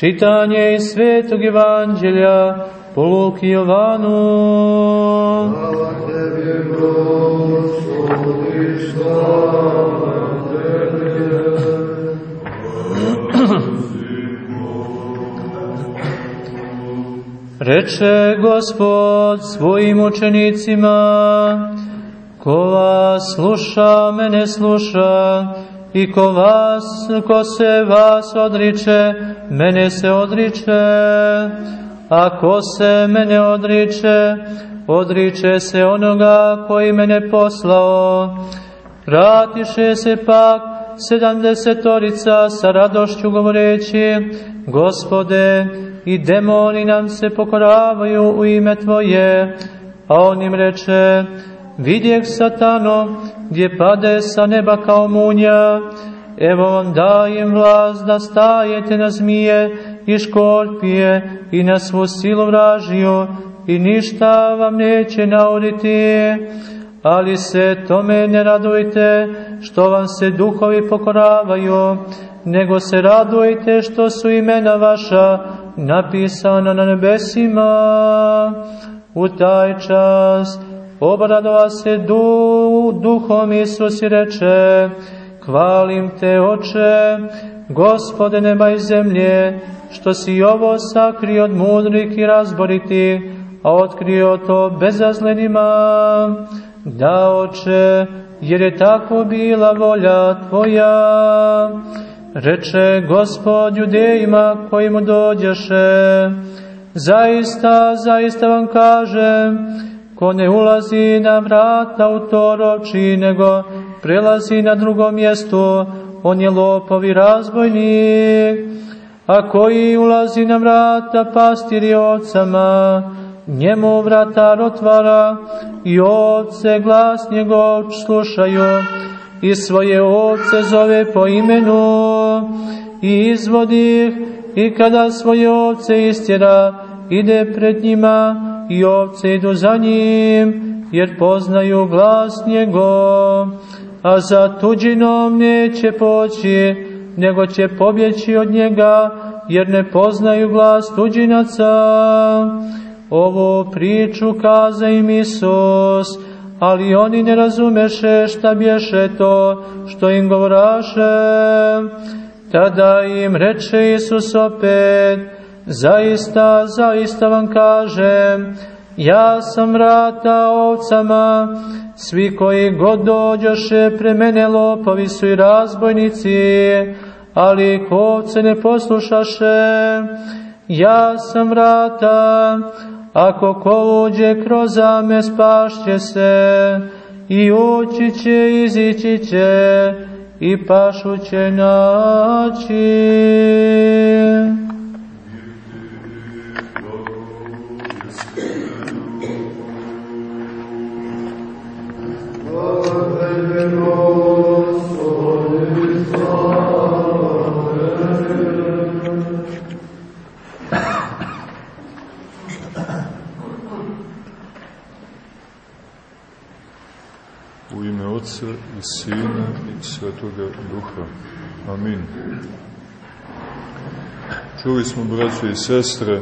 Čitanje iz Svetog Evanđelja po Luki Jovanu. Slava tebi, Gospodi, slava Reče Gospod svojim učenicima, ko vas sluša, mene sluša, i ko, vas, ko se vas odriče, mene se odriče, a ko se mene odriče, odriče se onoga koji mene poslao. Vratiše se pak sedamdesetorica sa radošću govoreći, Gospode, i demoni nam se pokoravaju u ime Tvoje, a on im reče, vidjeh satano, gdje pade sa neba kao munja, evo vam dajem vlast da stajete na zmije i škorpije i na svu silu vražiju i ništa vam neće nauditi, ali se tome ne radujte što vam se duhovi pokoravaju, nego se radujte što su imena vaša napisana na nebesima. U taj čas obradova se du, duhom Isus i reče, hvalim te oče, gospode neba i zemlje, što si ovo sakrio od mudrih i razboriti, a otkrio to bezazlenima. Da, oče, jer je tako bila volja Tvoja. Reče gospod judejima koji mu dođeše, zaista, zaista vam kažem, ko ne ulazi na vrata u to roči, nego prelazi na drugom mjestu, on je lopov i razbojnik, a koji ulazi na vrata pastiri ocama, njemu vratar otvara i ovce glas njegov slušaju i svoje ovce zove po imenu i izvodi ih i kada svoje ovce istjera ide pred njima i ovce idu za njim jer poznaju glas njegov a za tuđinom neće poći nego će pobjeći od njega jer ne poznaju glas tuđinaca Ovu priču kaza im Isus, ali oni ne razumeše šta bješe to što im govoraše. Tada im reče Isus opet, zaista, zaista vam kažem, ja sam vrata ovcama, svi koji god dođoše pre mene lopovi su i razbojnici, ali ko ovce ne poslušaše, ja sam vrata, Ako ko uđe kroz zame spašće se, i ući će, izići će, i pašu će naći. Sina i Svetoga Duha. Amin. Čuli smo, braće i sestre,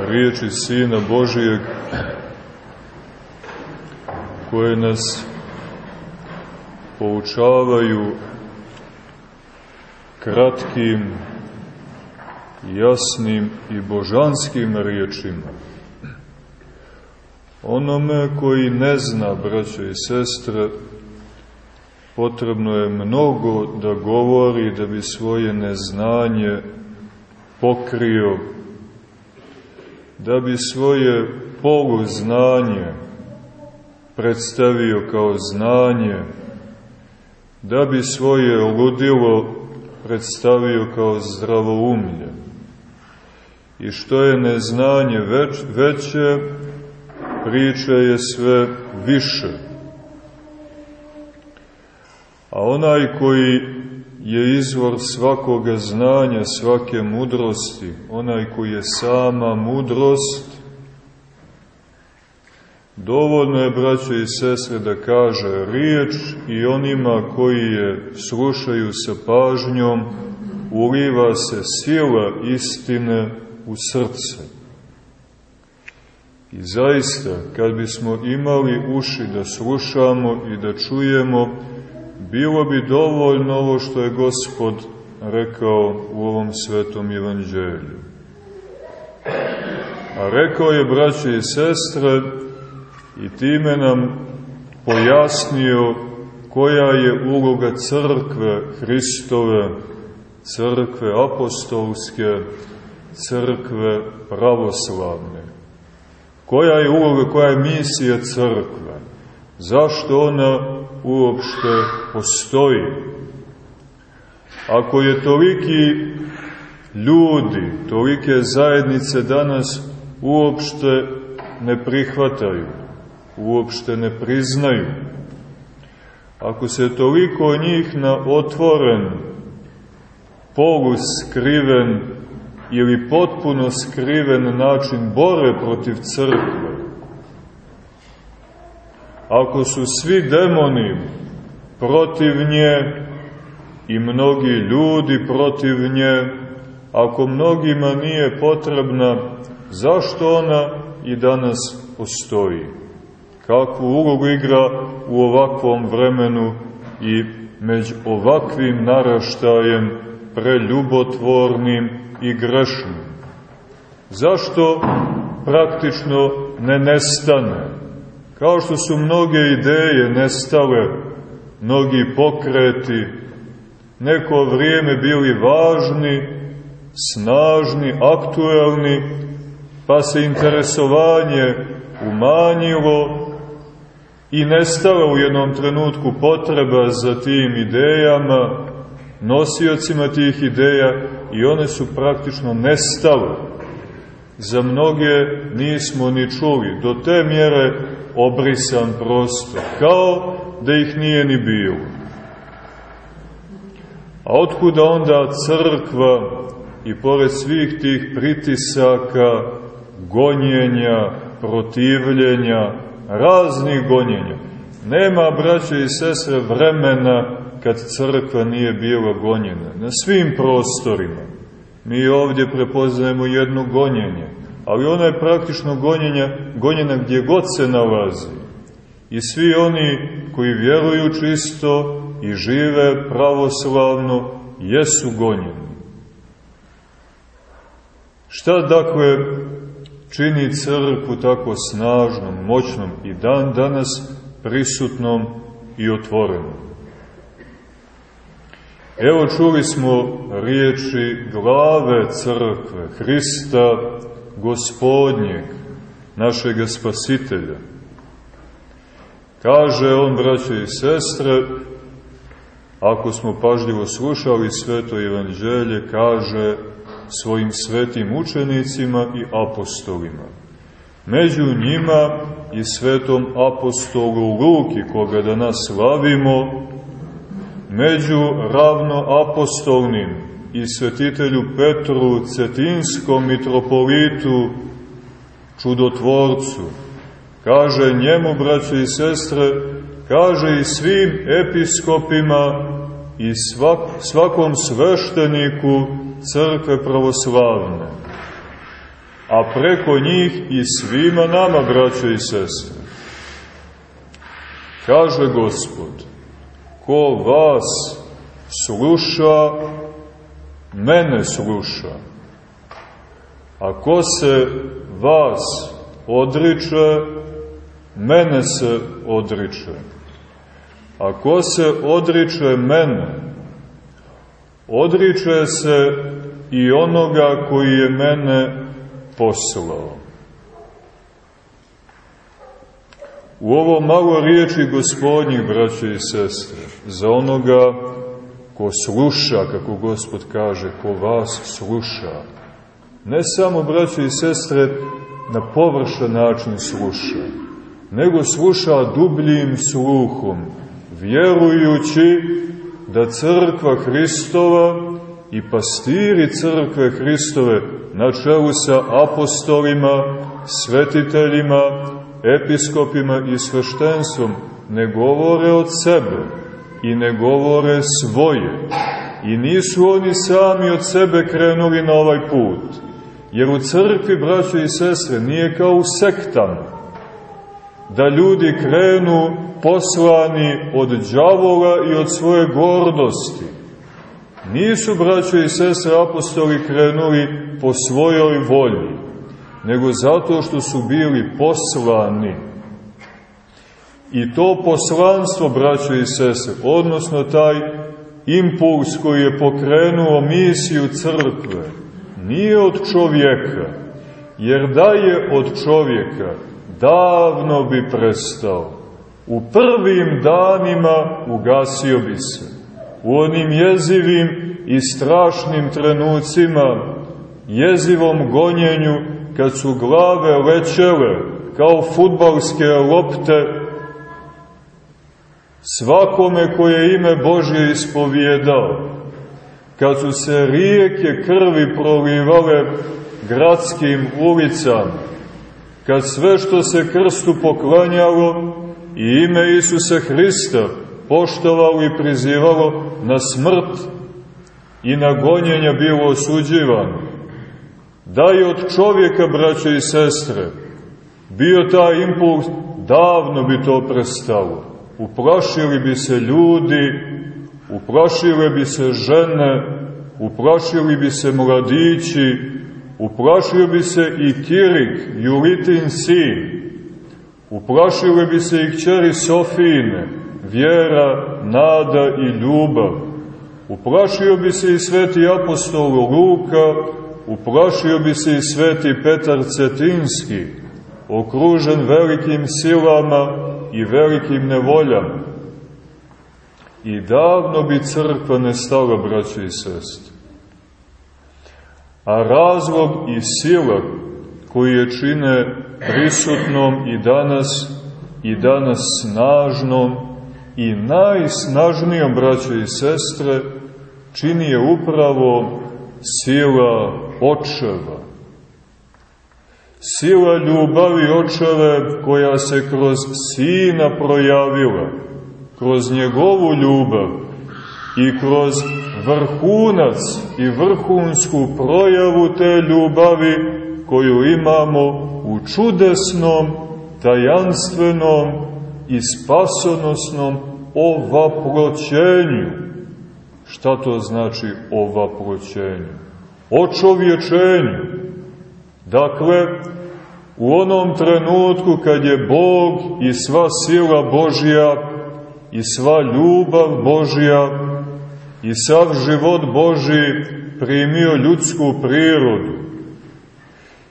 riječi Sina Božijeg koje nas poučavaju kratkim, jasnim i božanskim riječima Onome koji ne zna, braćo i sestre, potrebno je mnogo da govori da bi svoje neznanje pokrio, da bi svoje poluznanje predstavio kao znanje, da bi svoje ludilo predstavio kao zdravoumlje. I što je neznanje već, veće, priče je sve više. A onaj koji je izvor svakoga znanja, svake mudrosti, onaj koji je sama mudrost, dovoljno je, braćo i sestre, da kaže riječ i onima koji je slušaju sa pažnjom, uliva se sila istine u srce. I zaista, kad bismo imali uši da slušamo i da čujemo, bilo bi dovoljno ovo što je Gospod rekao u ovom svetom evanđelju. A rekao je, braće i sestre, i time nam pojasnio koja je uloga crkve Hristove, crkve apostolske, crkve pravoslavne. Koja je uloga, koja je misija crkve? Zašto ona uopšte postoji? Ako je toliki ljudi, tolike zajednice danas uopšte ne prihvataju, uopšte ne priznaju, ako se toliko njih na otvoren, poluskriven ili potpuno skriven način bore protiv crkve, ako su svi demoni protiv nje i mnogi ljudi protiv nje, ako mnogima nije potrebna, zašto ona i danas postoji? Kakvu ulogu igra u ovakvom vremenu i među ovakvim naraštajem preljubotvornim i grešnim? Zašto praktično ne nestane? Kao što su mnoge ideje nestale, mnogi pokreti, neko vrijeme bili važni, snažni, aktuelni, pa se interesovanje umanjilo i nestala u jednom trenutku potreba za tim idejama, nosiocima tih ideja i one su praktično nestale. Za mnoge nismo ni čuli, do te mjere obrisan prostor, kao da ih nije ni bilo. A otkuda onda crkva i pored svih tih pritisaka, gonjenja, protivljenja, raznih gonjenja. Nema, braće i sestre, vremena kad crkva nije bila gonjena. Na svim prostorima. Mi ovdje prepoznajemo jedno gonjenje, ali ona je praktično gonjenja, gonjena gdje god se nalazi. I svi oni koji vjeruju čisto i žive pravoslavno, jesu gonjeni. Šta dakle čini crkvu tako snažnom, moćnom i dan danas prisutnom i otvorenom? Evo čuli smo riječi glave crkve, Hrista gospodnjeg, našeg spasitelja. Kaže on, braće i sestre, ako smo pažljivo slušali sveto evanđelje, kaže svojim svetim učenicima i apostolima. Među njima i svetom apostolu Luki, koga danas slavimo, među ravno apostolnim i svetitelju Petru, Cetinskom mitropolitu, čudotvorcu, kaže njemu, braće i sestre, kaže i svim episkopima i svak, svakom svešteniku crkve pravoslavne, a preko njih i svima nama, braćo i sestre. Kaže Gospod, ko vas sluša, mene sluša, a ko se vas odriče, mene se odriče. A ko se odriče mene, odriče se i onoga koji je mene poslao. U ovo malo riječi gospodnjih, braće i sestre, za onoga ko sluša, kako gospod kaže, ko vas sluša, ne samo, braće i sestre, na površan način sluša, nego sluša dubljim sluhom, vjerujući da crkva Hristova i pastiri crkve Hristove na čelu sa apostolima, svetiteljima, episkopima i sveštenstvom ne govore od sebe i ne govore svoje, I nisu oni sami od sebe krenuli na ovaj put. Jer u crkvi, braćo i sestre, nije kao u sektama. Da ljudi krenu poslani od đavola i od svoje gordosti. Nisu, braćo i sestre, apostoli krenuli po svojoj volji, nego zato što su bili poslani. I to poslanstvo, braćo i sestre, odnosno taj impuls koji je pokrenuo misiju crkve, nije od čovjeka, jer da je od čovjeka, davno bi prestao. U prvim danima ugasio bi se. U onim jezivim i strašnim trenucima, jezivom gonjenju, kad su glave lećele kao futbalske lopte svakome koje ime Božje ispovjedao, kad su se rijeke krvi prolivale gradskim ulicama, kad sve što se krstu poklanjalo i ime Isusa Hrista poštovalo i prizivalo na smrt i na gonjenja bilo osuđivano. Da je od čovjeka, braće i sestre, bio taj impuls, davno bi to prestalo. Uplašili bi se ljudi, uplašile bi se žene, uplašili bi se mladići, uplašio bi se i Kirik, Julitin sin, uplašile bi se i kćeri Sofine, vjera, nada i ljubav, uplašio bi se i sveti apostol Luka, uplašio bi se i sveti Petar Cetinski, okružen velikim silama, i velikim nevoljama. I davno bi crkva nestala, braće i sestre. A razlog i sila koji je čine prisutnom i danas i danas snažnom i najsnažnijom, braće i sestre, čini je upravo sila očeva, Sila ljubavi očeve koja se kroz sina projavila, kroz njegovu ljubav i kroz vrhunac i vrhunsku projavu te ljubavi koju imamo u čudesnom, tajanstvenom i spasonosnom ovaproćenju. Šta to znači ovaproćenju? Očovječenju Dakle, u onom trenutku kad je Bog i sva sila Božja i sva ljubav Božja i sav život Boži primio ljudsku prirodu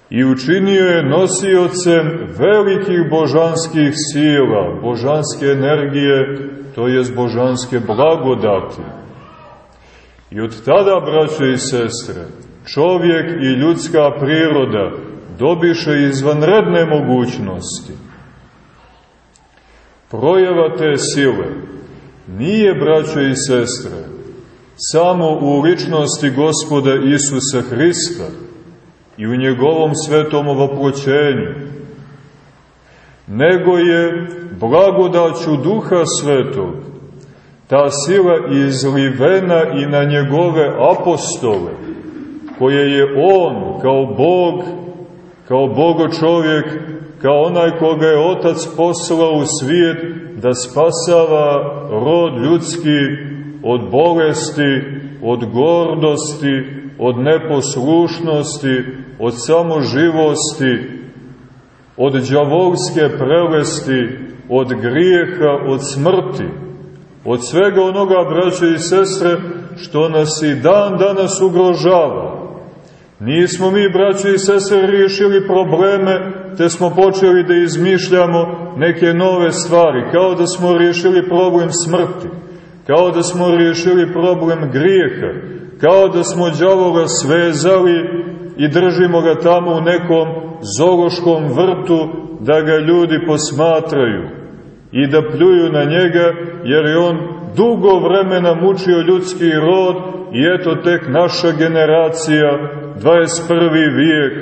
i učinio je nosiocem velikih božanskih sila, božanske energije, to je božanske blagodati. I od tada, braćo i sestre, čovjek i ljudska priroda dobiše izvanredne mogućnosti. Projava te sile nije, braćo i sestre, samo u ličnosti gospoda Isusa Hrista i u njegovom svetom ovoploćenju, nego je blagodaću Duha Svetog ta sila izlivena i na njegove apostole, koje je On kao Bog, kao Bogo čovjek, kao onaj koga je Otac poslao u svijet da spasava rod ljudski od bolesti, od gordosti, od neposlušnosti, od samoživosti, od džavolske prelesti, od grijeha, od smrti, od svega onoga, braće i sestre, što nas i dan danas ugrožava. Nismo mi, braći i sese, riješili probleme, te smo počeli da izmišljamo neke nove stvari, kao da smo riješili problem smrti, kao da smo riješili problem grijeha, kao da smo djavoga svezali i držimo ga tamo u nekom zološkom vrtu da ga ljudi posmatraju i da pljuju na njega, jer je on dugo vremena mučio ljudski rod i eto tek naša generacija 21. vijek,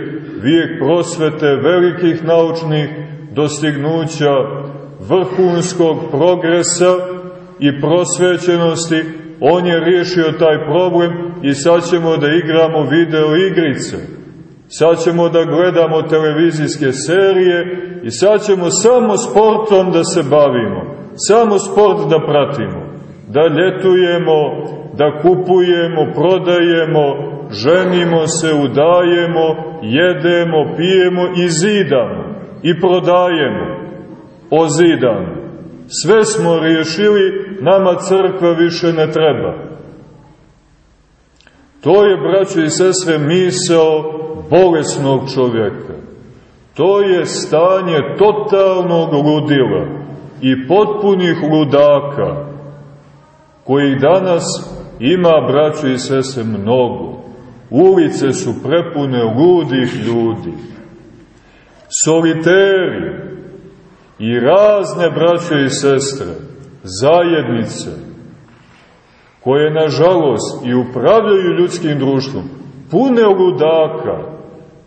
vijek prosvete velikih naučnih dostignuća, vrhunskog progresa i prosvećenosti, on je riješio taj problem i sad ćemo da igramo video igrice. Sad ćemo da gledamo televizijske serije i sad ćemo samo sportom da se bavimo. Samo sport da pratimo. Da ljetujemo, da kupujemo, prodajemo, ženimo se, udajemo, jedemo, pijemo i zidamo. I prodajemo. Ozidamo. Sve smo riješili, nama crkva više ne treba. To je, braćo i sestre, misao bolesnog čovjeka. To je stanje totalnog ludila i potpunih ludaka, kojih danas ima, braćo i sestre, mnogo. Ulice su prepune ludih ljudi. Soliteri i razne, braćo i sestre, zajednice, koje, nažalost, i upravljaju ljudskim društvom, pune ludaka,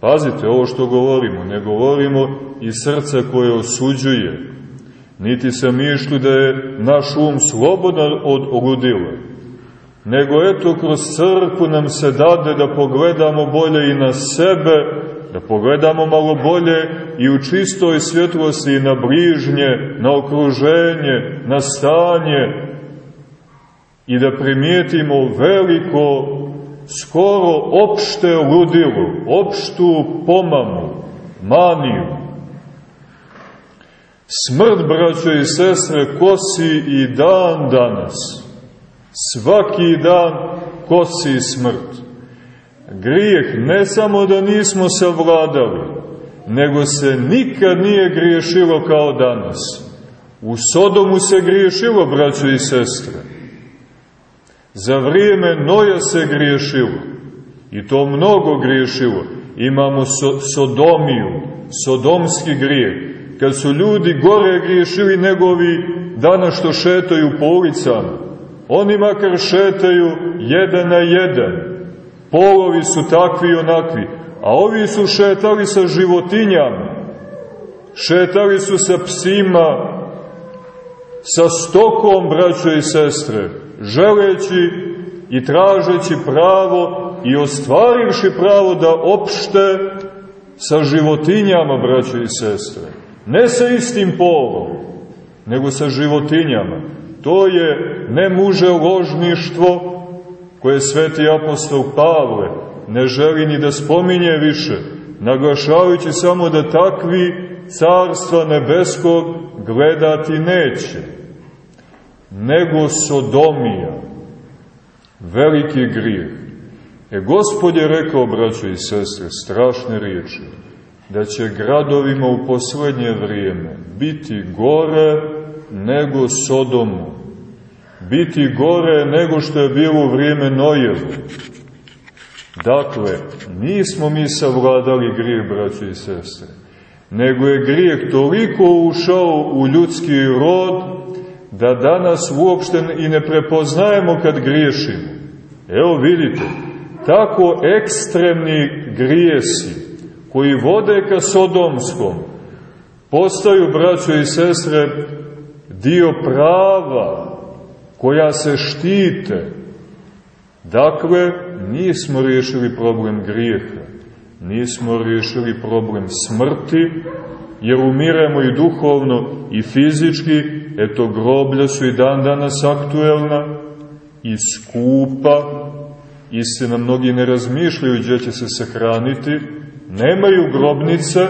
Pazite, ovo što govorimo, ne govorimo iz srca koje osuđuje, niti sa mišlju da je naš um slobodan od ludila, nego eto kroz crkvu nam se dade da pogledamo bolje i na sebe, da pogledamo malo bolje i u čistoj svjetlosti na bližnje, na okruženje, na stanje i da primijetimo veliko skoro opšte ludilo, opštu pomamu, maniju. Smrt, braćo i sestre, kosi i dan danas. Svaki dan kosi smrt. Grijeh ne samo da nismo savladali, nego se nikad nije griješilo kao danas. U Sodomu se griješilo, braćo i sestre. Za vrijeme Noja se griješilo. I to mnogo griješilo. Imamo so, sodomiju, sodomski grijeh. Kad su ljudi gore griješili negovi dana što šetaju po ulicama. Oni makar šetaju jedan na jedan. Polovi su takvi i onakvi. A ovi su šetali sa životinjama. Šetali su sa psima, sa stokom, braćo i sestre želeći i tražeći pravo i ostvarivši pravo da opšte sa životinjama, braćo i sestre. Ne sa istim polom, nego sa životinjama. To je ne muže ložništvo koje sveti apostol Pavle ne želi ni da spominje više, naglašavajući samo da takvi carstva nebeskog gledati neće nego sodomija, veliki grijeh. E, Gospod je rekao, braćo i sestre, strašne riječi, da će gradovima u poslednje vrijeme biti gore nego Sodomu, biti gore nego što je bilo vrijeme Nojevu. Dakle, nismo mi savladali grijeh, braćo i sestre, nego je grijeh toliko ušao u ljudski rod, da danas uopšte i ne prepoznajemo kad griješimo. Evo vidite, tako ekstremni grijesi koji vode ka Sodomskom postaju, braćo i sestre, dio prava koja se štite. Dakle, nismo riješili problem grijeha, nismo riješili problem smrti, jer umiremo i duhovno i fizički, eto groblja su i dan danas aktuelna i skupa, istina mnogi ne razmišljaju gdje će se sahraniti, nemaju grobnice,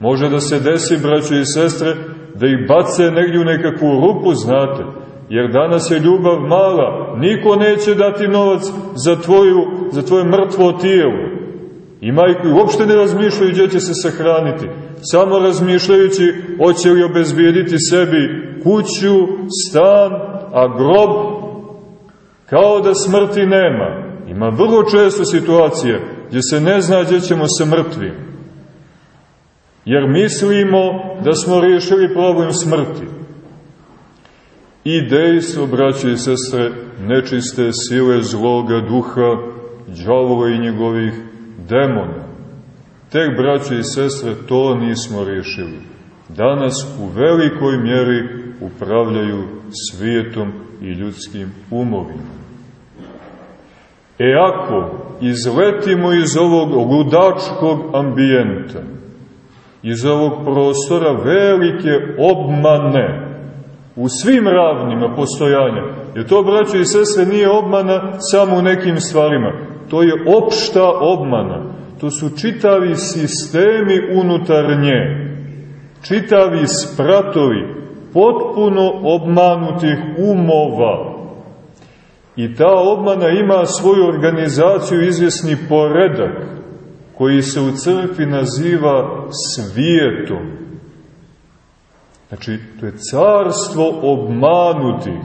može da se desi, braćo i sestre, da ih bace negdje u nekakvu rupu, znate, jer danas je ljubav mala, niko neće dati novac za, tvoju, za tvoje mrtvo tijelo. I majku uopšte ne razmišljaju gdje će se sahraniti samo razmišljajući hoće li obezbijediti sebi kuću, stan, a grob kao da smrti nema. Ima vrlo često situacije gdje se ne zna gdje ćemo se mrtvi. Jer mislimo da smo riješili problem smrti. I dejstvo, braće i sestre, nečiste sile zloga duha, džavola i njegovih demona. Tek, braće i sestre, to nismo riješili. Danas u velikoj mjeri upravljaju svijetom i ljudskim umovima. E ako izletimo iz ovog ludačkog ambijenta, iz ovog prostora velike obmane u svim ravnima postojanja, jer to, braćo i sestre, nije obmana samo u nekim stvarima, to je opšta obmana, to su čitavi sistemi unutar nje, čitavi spratovi, potpuno obmanutih umova, I ta obmana ima svoju organizaciju, izvjesni poredak, koji se u crkvi naziva svijetom. Znači, to je carstvo obmanutih.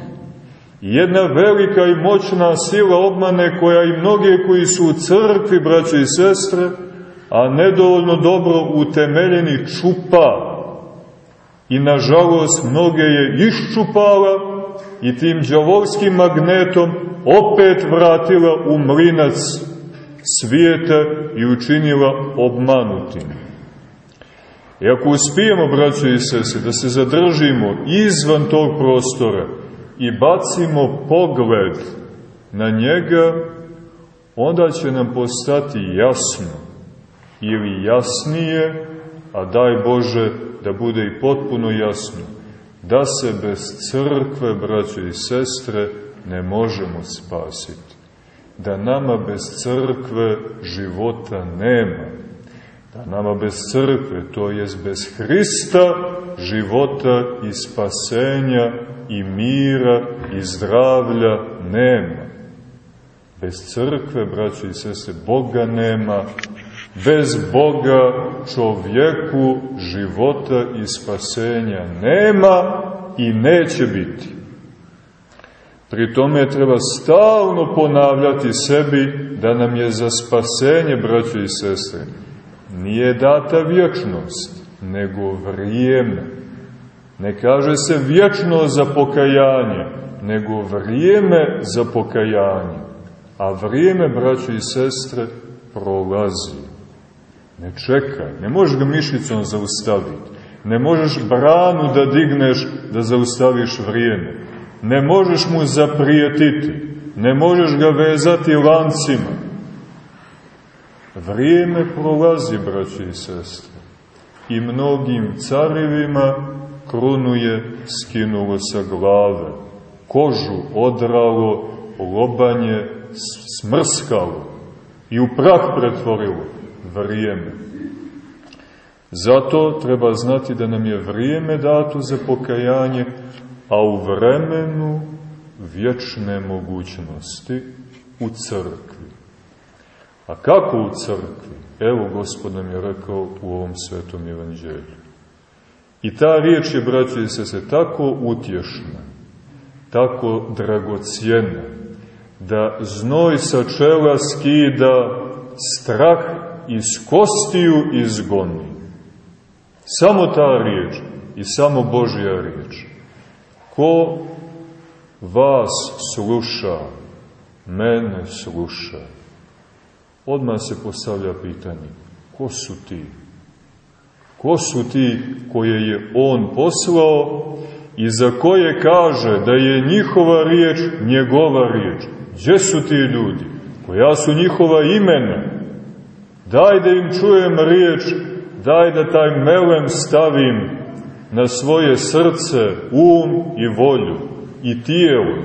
Jedna velika i moćna sila obmane koja i mnoge koji su u crkvi, braće i sestre, a nedovoljno dobro utemeljeni čupa. I nažalost mnoge je iščupala i tim džavorskim magnetom opet vratila u mlinac svijeta i učinila obmanutim. I ako uspijemo, braćo i sese, da se zadržimo izvan tog prostora i bacimo pogled na njega, onda će nam postati jasno ili jasnije, a daj Bože da bude i potpuno jasno, da se bez crkve, braćo i sestre, ne možemo spasiti. Da nama bez crkve života nema. Da nama bez crkve, to jest bez Hrista, života i spasenja i mira i zdravlja nema. Bez crkve, braćo i sestre, Boga nema, Bez Boga čovjeku života i spasenja nema i neće biti. Pri tome treba stalno ponavljati sebi da nam je za spasenje, braćo i sestre, nije data vječnost, nego vrijeme. Ne kaže se vječno za pokajanje, nego vrijeme za pokajanje. A vrijeme, braćo i sestre, prolazi. Ne čekaj, ne možeš ga mišicom zaustaviti. Ne možeš branu da digneš da zaustaviš vrijeme. Ne možeš mu zaprijetiti. Ne možeš ga vezati lancima. Vrijeme prolazi, braći i sestre. I mnogim carevima krunu je skinulo sa glave. Kožu odralo, lobanje smrskalo i u prah pretvorilo vrijeme. Zato treba znati da nam je vrijeme dato za pokajanje, a u vremenu vječne mogućnosti u crkvi. A kako u crkvi? Evo Gospod nam je rekao u ovom svetom evanđelju. I ta riječ je, braći se, se tako utješna, tako dragocijena, da znoj sa čela skida strah iz kostiju izgoni. Samo ta riječ i samo Božja riječ. Ko vas sluša, mene sluša. Odmah se postavlja pitanje, ko su ti? Ko su ti koje je On poslao i za koje kaže da je njihova riječ njegova riječ? Gdje su ti ljudi? Koja su njihova imena? Daj da im čujem riječ, daj da taj melem stavim na svoje srce, um i volju i tijelo.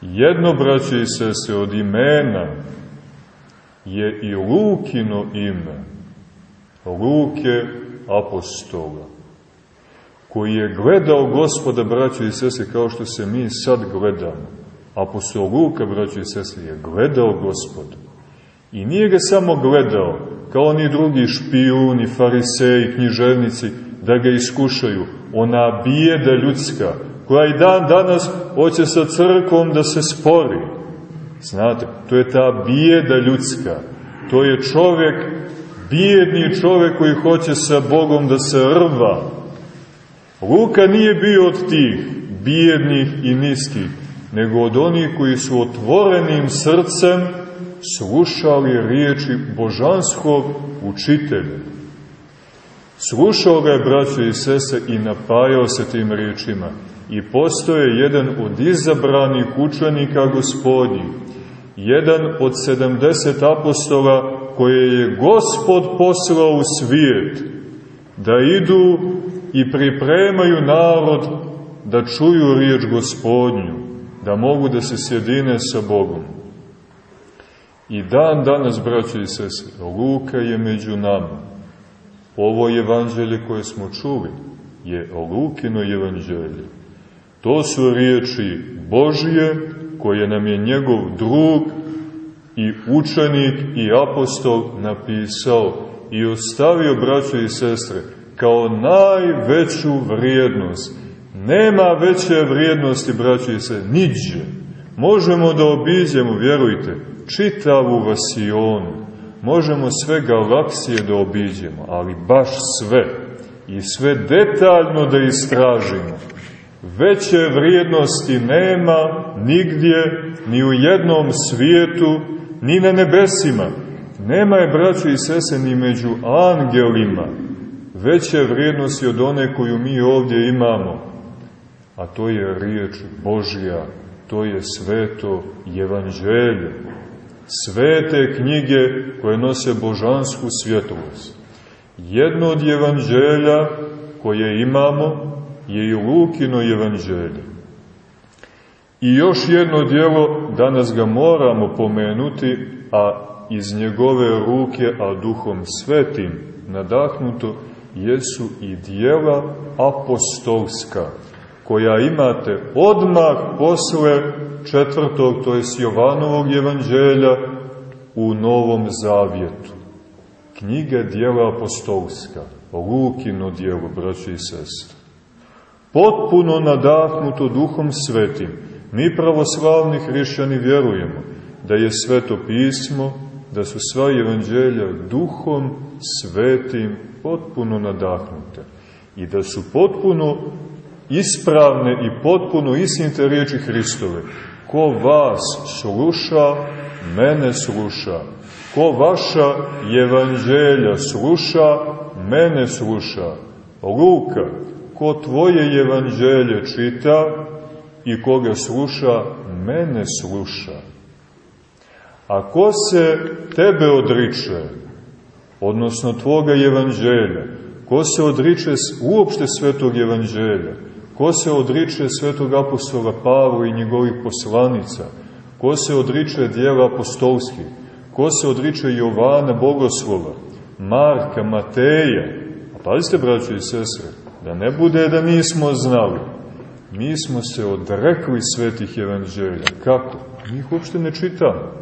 Jedno, braće i sese, od imena je i Lukino ime, Luke apostola, koji je gledao gospoda, braće i sese, kao što se mi sad gledamo. Apostol Luka, braće i sese, je gledao gospoda I nije ga samo gledao, kao oni drugi špijuni, fariseji, književnici, da ga iskušaju. Ona bijeda ljudska, koja i dan danas hoće sa crkvom da se spori. Znate, to je ta bijeda ljudska. To je čovjek, bijedni čovjek koji hoće sa Bogom da se rva. Luka nije bio od tih bijednih i niskih, nego od onih koji su otvorenim srcem slušali riječi božanskog učitelja. Slušao ga je, braćo i sese, i napajao se tim riječima. I postoje jedan od izabranih učenika gospodnjih, jedan od sedamdeset apostola koje je gospod poslao u svijet, da idu i pripremaju narod da čuju riječ gospodnju, da mogu da se sjedine sa Bogom. I dan danas, braćo i sese, Luka je među nama. Ovo evanđelje koje smo čuli je Lukino evanđelje. To su riječi Božije koje nam je njegov drug i učenik i apostol napisao i ostavio, braćo i sestre, kao najveću vrijednost. Nema veće vrijednosti, braćo i sestre, niđe. Možemo da obiđemo, vjerujte, čitavu vasionu, možemo sve galaksije da obiđemo, ali baš sve i sve detaljno da istražimo. Veće vrijednosti nema nigdje, ni u jednom svijetu, ni na nebesima. Nema je, braćo i sese, ni među angelima veće vrijednosti od one koju mi ovdje imamo. A to je riječ Božja, to je sveto evanđelje svete knjige koje nose božansku svjetlost. Jedno od evanđelja koje imamo je i Lukino evanđelje. I još jedno dijelo, danas ga moramo pomenuti, a iz njegove ruke, a duhom svetim nadahnuto, jesu i dijela apostolska, koja imate odmah posle četvrtog, to je Jovanovog evanđelja, u Novom Zavjetu. Knjiga dijela apostolska, Lukino dijelo, braći i sestri. Potpuno nadahnuto duhom svetim, mi pravoslavni hrišćani vjerujemo da je sveto pismo, da su sva evanđelja duhom svetim potpuno nadahnute i da su potpuno ispravne i potpuno istinite riječi Hristove. Ko vas sluša, mene sluša. Ko vaša evanđelja sluša, mene sluša. Luka, ko tvoje evanđelje čita i koga sluša, mene sluša. A ko se tebe odriče, odnosno tvoga evanđelja, ko se odriče uopšte svetog evanđelja, Ko se odriče svetog apostola Pavla i njegovih poslanica? Ko se odriče dijela apostolskih? Ko se odriče Jovana Bogoslova, Marka, Mateja? A pazite, braćo i sestre, da ne bude da nismo znali. Mi smo se odrekli svetih evanđelja. Kako? Mi ih uopšte ne čitamo.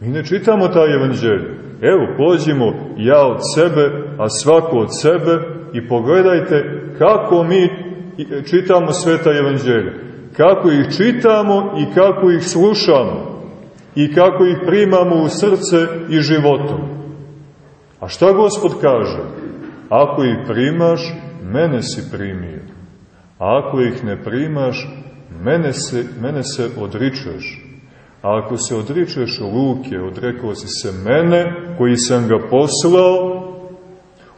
Mi ne čitamo ta evanđelja. Evo, pođimo ja od sebe, a svako od sebe i pogledajte kako mi čitamo sveta evanđelja. Kako ih čitamo i kako ih slušamo i kako ih primamo u srce i životom. A šta Gospod kaže? Ako ih primaš, mene si primio. A ako ih ne primaš, mene se, mene se odričeš. A ako se odričeš Luke, odrekao si se mene, koji sam ga poslao,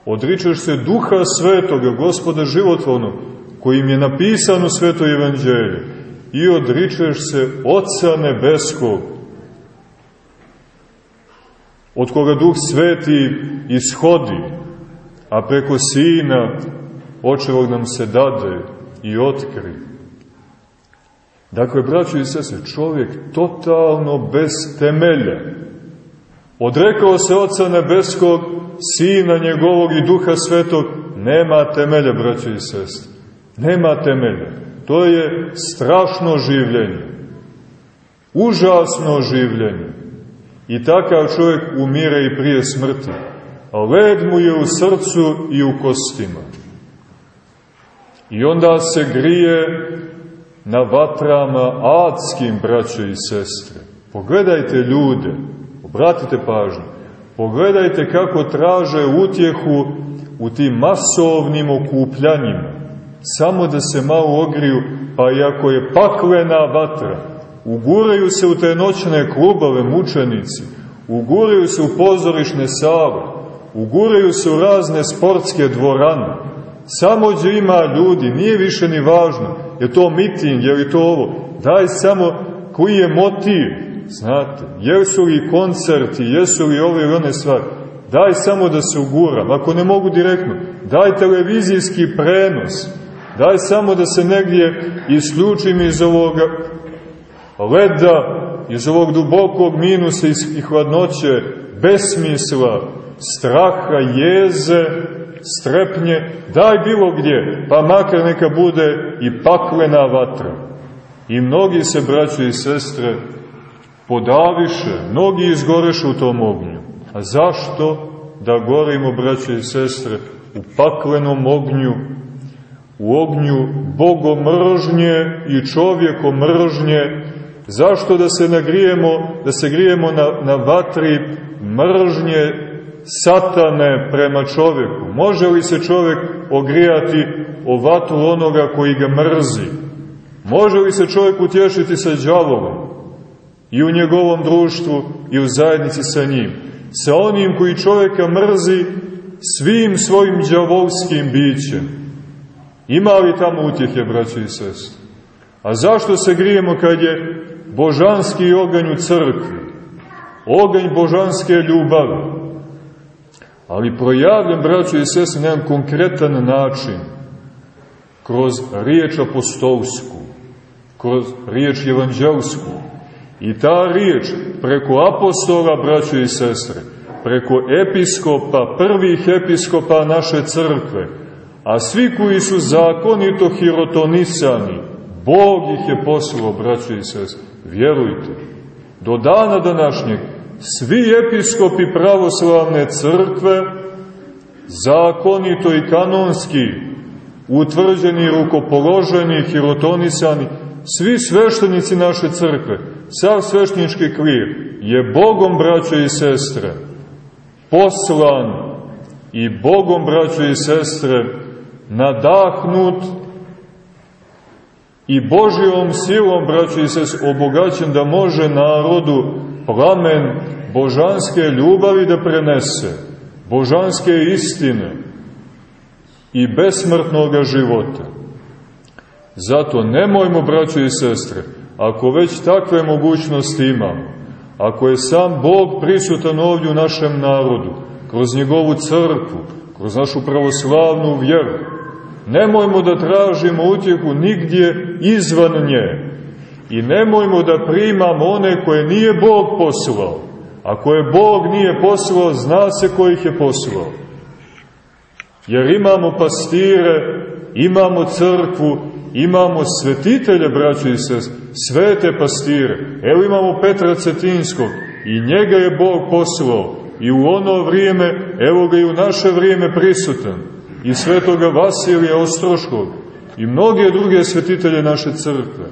odričeš se duha svetoga, gospoda životvornog, kojim je napisano sveto evanđelje i odričeš se Otca Nebeskog, od koga Duh Sveti ishodi, a preko Sina očevog nam se dade i otkri. Dakle, braćo i sese, čovjek totalno bez temelja. Odrekao se Oca Nebeskog, Sina njegovog i Duha Svetog, nema temelja, braćo i sestre. Nema temelja. To je strašno življenje. Užasno življenje. I takav čovjek umire i prije smrti. A led mu je u srcu i u kostima. I onda se grije na vatrama adskim, braćo i sestre. Pogledajte ljude, obratite pažnju, pogledajte kako traže utjehu u tim masovnim okupljanjima samo da se malo ogriju, pa i ako je paklena vatra, uguraju se u te noćne klubove mučenici, uguraju se u pozorišne sale, uguraju se u razne sportske dvorane, samo gdje ima ljudi, nije više ni važno, je to miting, je li to ovo, daj samo koji je motiv, znate, jesu li koncerti, jesu li ove ili one stvari, daj samo da se uguram, ako ne mogu direktno, daj televizijski prenos, daj samo da se negdje isključim iz ovoga leda, iz ovog dubokog minusa i hladnoće, besmisla, straha, jeze, strepnje, daj bilo gdje, pa makar neka bude i paklena vatra. I mnogi se, braćo i sestre, podaviše, mnogi izgoreše u tom ognju. A zašto da gorimo, braćo i sestre, u paklenom ognju, u ognju bogomržnje i čovjekomržnje, zašto da se nagrijemo, da se grijemo na, na vatri mržnje satane prema čoveku? Može li se čovek ogrijati o vatru onoga koji ga mrzi? Može li se čovek utješiti sa džavolom? I u njegovom društvu i u zajednici sa njim? Sa onim koji čoveka mrzi svim svojim džavolskim bićem? Ima li tamo utjehe, braćo i sest? A zašto se grijemo kad je božanski oganj u crkvi? Oganj božanske ljubavi ali projavljen, braćo i sese, na jedan konkretan način, kroz riječ apostolsku, kroz riječ evanđelsku. I ta riječ preko apostola, braćo i sestre, preko episkopa, prvih episkopa naše crkve, a svi koji su zakonito hirotonisani, Bog ih je poslao, braćo i sestre, vjerujte. Do dana današnjeg svi episkopi pravoslavne crkve, zakonito i kanonski, utvrđeni, rukopoloženi, hirotonisani, svi sveštenici naše crkve, sav sveštenički kvir, je Bogom, braćo i sestre, poslan i Bogom, braćo i sestre, nadahnut i Božijom silom, braćo i sestre, obogaćen da može narodu plamen božanske ljubavi da prenese, božanske istine i besmrtnog života. Zato nemojmo, braćo i sestre, ako već takve mogućnosti imamo, ako je sam Bog prisutan ovdje u našem narodu, kroz njegovu crkvu, kroz našu pravoslavnu vjeru, nemojmo da tražimo utjehu nigdje izvan nje, I nemojmo da primamo one koje nije Bog poslao. A koje Bog nije poslao, zna se ko ih je poslao. Jer imamo pastire, imamo crkvu, imamo svetitelje, braćo i sest, svete pastire. Evo imamo Petra Cetinskog i njega je Bog poslao. I u ono vrijeme, evo ga i u naše vrijeme prisutan. I svetoga Vasilija Ostroškog i mnoge druge svetitelje naše crkve.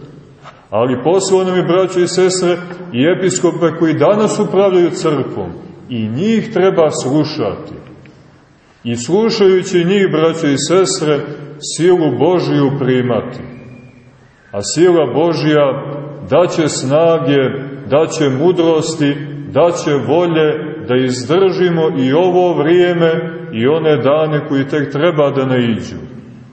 Ali poslao nam je, braćo i sestre, i episkope koji danas upravljaju crkvom. I njih treba slušati. I slušajući njih, braćo i sestre, silu Božiju primati. A sila Božja daće snage, daće mudrosti, daće volje da izdržimo i ovo vrijeme i one dane koji tek treba da naiđu.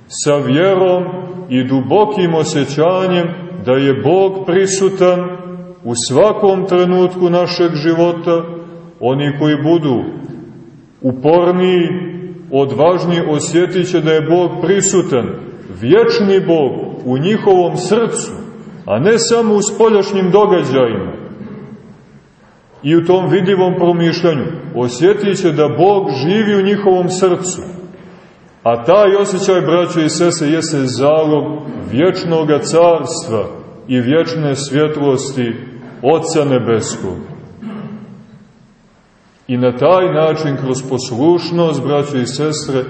Sa vjerom i dubokim osjećanjem da je Bog prisutan u svakom trenutku našeg života, oni koji budu uporniji, odvažni, osjetit će da je Bog prisutan, vječni Bog u njihovom srcu, a ne samo u spoljašnjim događajima i u tom vidljivom promišljanju. Osjetit će da Bog živi u njihovom srcu. A taj osjećaj, braćo i sese, jeste zalog vječnog carstva i vječne svjetlosti Otca Nebeskog. I na taj način, kroz poslušnost, braćo i sestre,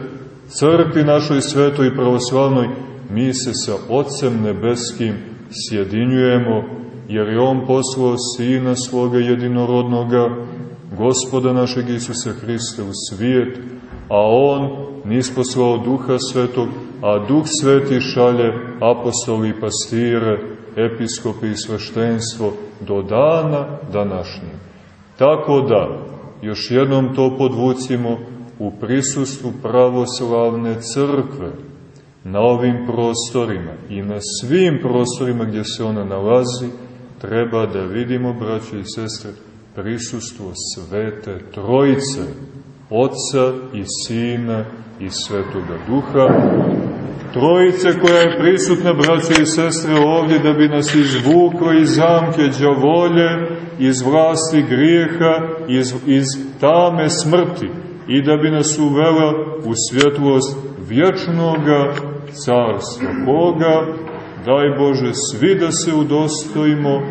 crkvi našoj svetoj i pravoslavnoj, mi se sa Otcem Nebeskim sjedinjujemo, jer je On poslao Sina svoga jedinorodnoga, Gospoda našeg Isusa Hrista u svijet, a On nisposlao Duha Svetog, a Duh Sveti šalje apostoli i pastire, episkopi i sveštenstvo do dana današnjeg. Tako da, još jednom to podvucimo, u prisustvu pravoslavne crkve na ovim prostorima i na svim prostorima gdje se ona nalazi, treba da vidimo, braće i sestre, prisustvo svete trojice, Otca i Sina i Svetoga Duha, trojice koja je prisutna, braće i sestre, ovdje da bi nas izvukla iz zamke džavolje, iz vlasti grijeha, iz, iz tame smrti i da bi nas uvela u svjetlost vječnoga carstva Boga, daj Bože svi da se udostojimo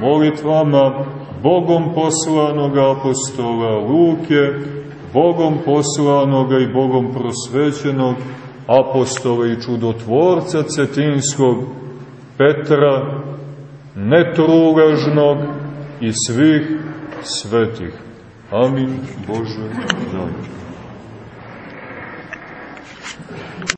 molitvama Bogom poslanog apostola Luke, Bogom poslanoga i Bogom prosvećenog apostola i čudotvorca cetinskog Petra, netruležnog i svih svetih. Amin Bože, daj.